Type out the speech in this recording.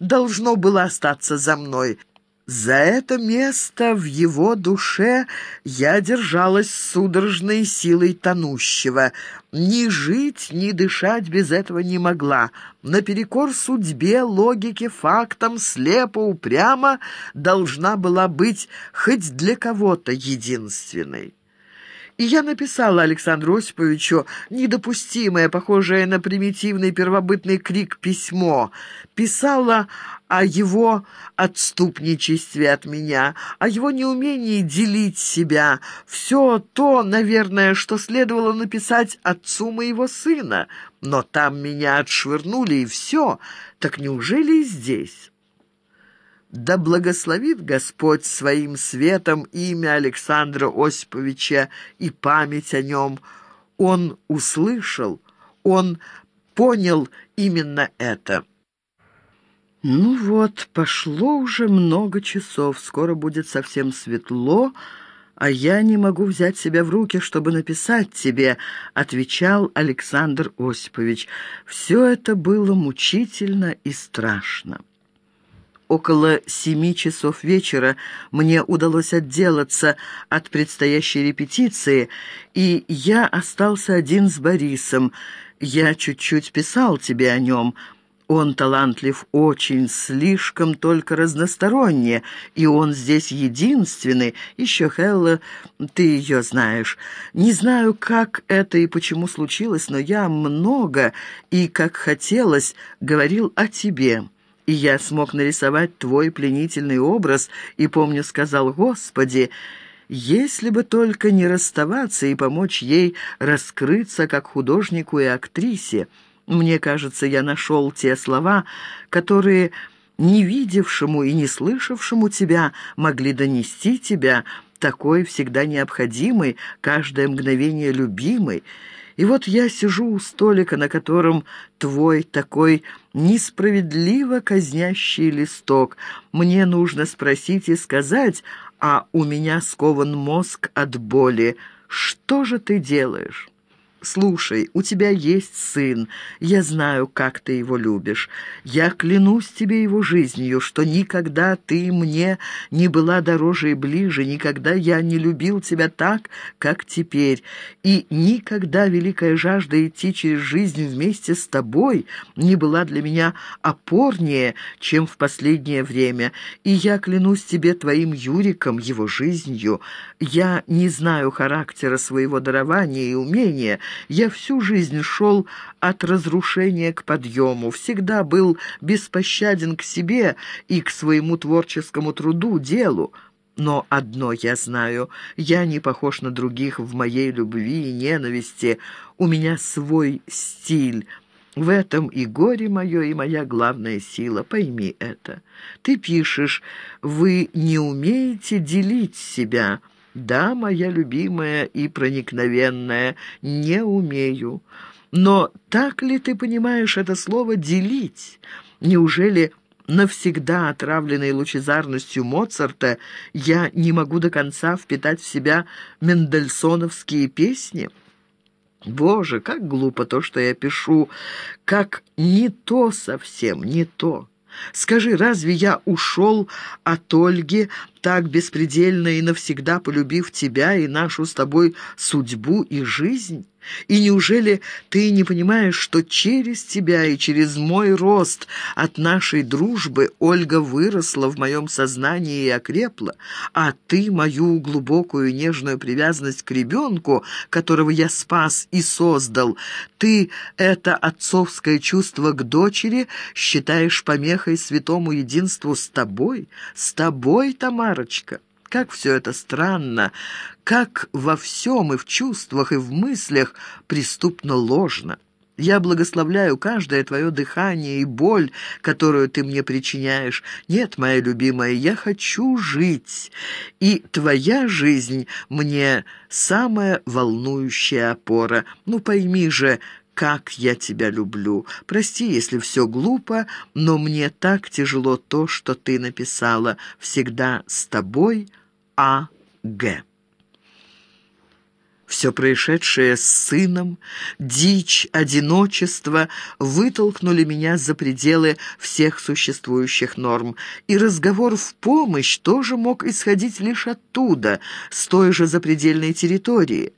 должно было остаться за мной. За это место в его душе я держалась судорожной силой тонущего. Ни жить, ни дышать без этого не могла. Наперекор судьбе, логике, фактам, слепо, упрямо должна была быть хоть для кого-то единственной. И я написала Александру Осиповичу недопустимое, похожее на примитивный первобытный крик письмо. Писала о его отступничестве от меня, о его неумении делить себя. Все то, наверное, что следовало написать отцу моего сына. Но там меня отшвырнули, и все. Так неужели и здесь?» Да благословит Господь своим светом имя Александра Осиповича и память о нем. Он услышал, он понял именно это. «Ну вот, пошло уже много часов, скоро будет совсем светло, а я не могу взять себя в руки, чтобы написать тебе», — отвечал Александр Осипович. «Все это было мучительно и страшно». Около семи часов вечера мне удалось отделаться от предстоящей репетиции, и я остался один с Борисом. Я чуть-чуть писал тебе о нем. Он талантлив очень, слишком только разносторонне, и он здесь единственный. Еще Хелла, ты ее знаешь. Не знаю, как это и почему случилось, но я много и, как хотелось, говорил о тебе» и я смог нарисовать твой пленительный образ, и, помню, сказал, «Господи, если бы только не расставаться и помочь ей раскрыться как художнику и актрисе, мне кажется, я нашел те слова, которые не видевшему и не слышавшему тебя могли донести тебя, такой всегда необходимый, каждое мгновение любимый, и вот я сижу у столика, на котором твой такой несправедливо казнящий листок. Мне нужно спросить и сказать, а у меня скован мозг от боли. Что же ты делаешь?» «Слушай, у тебя есть сын. Я знаю, как ты его любишь. Я клянусь тебе его жизнью, что никогда ты мне не была дороже и ближе, никогда я не любил тебя так, как теперь, и никогда великая жажда идти через жизнь вместе с тобой не была для меня опорнее, чем в последнее время. И я клянусь тебе твоим Юриком, его жизнью. Я не знаю характера своего дарования и умения, я всю жизнь шел от разрушения к подъему, всегда был беспощаден к себе и к своему творческому труду, делу. Но одно я знаю, я не похож на других в моей любви и ненависти, у меня свой стиль». В этом и горе мое, и моя главная сила. Пойми это. Ты пишешь, вы не умеете делить себя. Да, моя любимая и проникновенная, не умею. Но так ли ты понимаешь это слово «делить»? Неужели навсегда отравленной лучезарностью Моцарта я не могу до конца впитать в себя мендельсоновские песни?» Боже, как глупо то, что я пишу, как не то совсем, не то. Скажи, разве я ушел от Ольги, так беспредельно и навсегда полюбив тебя и нашу с тобой судьбу и жизнь? И неужели ты не понимаешь, что через тебя и через мой рост от нашей дружбы Ольга выросла в моем сознании и окрепла, а ты мою глубокую нежную привязанность к ребенку, которого я спас и создал, ты это отцовское чувство к дочери считаешь помехой святому единству с тобой, с тобой, Тамарочка? Как все это странно, как во всем и в чувствах, и в мыслях преступно ложно. Я благословляю каждое твое дыхание и боль, которую ты мне причиняешь. Нет, моя любимая, я хочу жить, и твоя жизнь мне самая волнующая опора. Ну, пойми же, как я тебя люблю. Прости, если все глупо, но мне так тяжело то, что ты написала. Всегда с тобой, А. Г. Все происшедшее с сыном, дичь, одиночество вытолкнули меня за пределы всех существующих норм, и разговор в помощь тоже мог исходить лишь оттуда, с той же запредельной территории.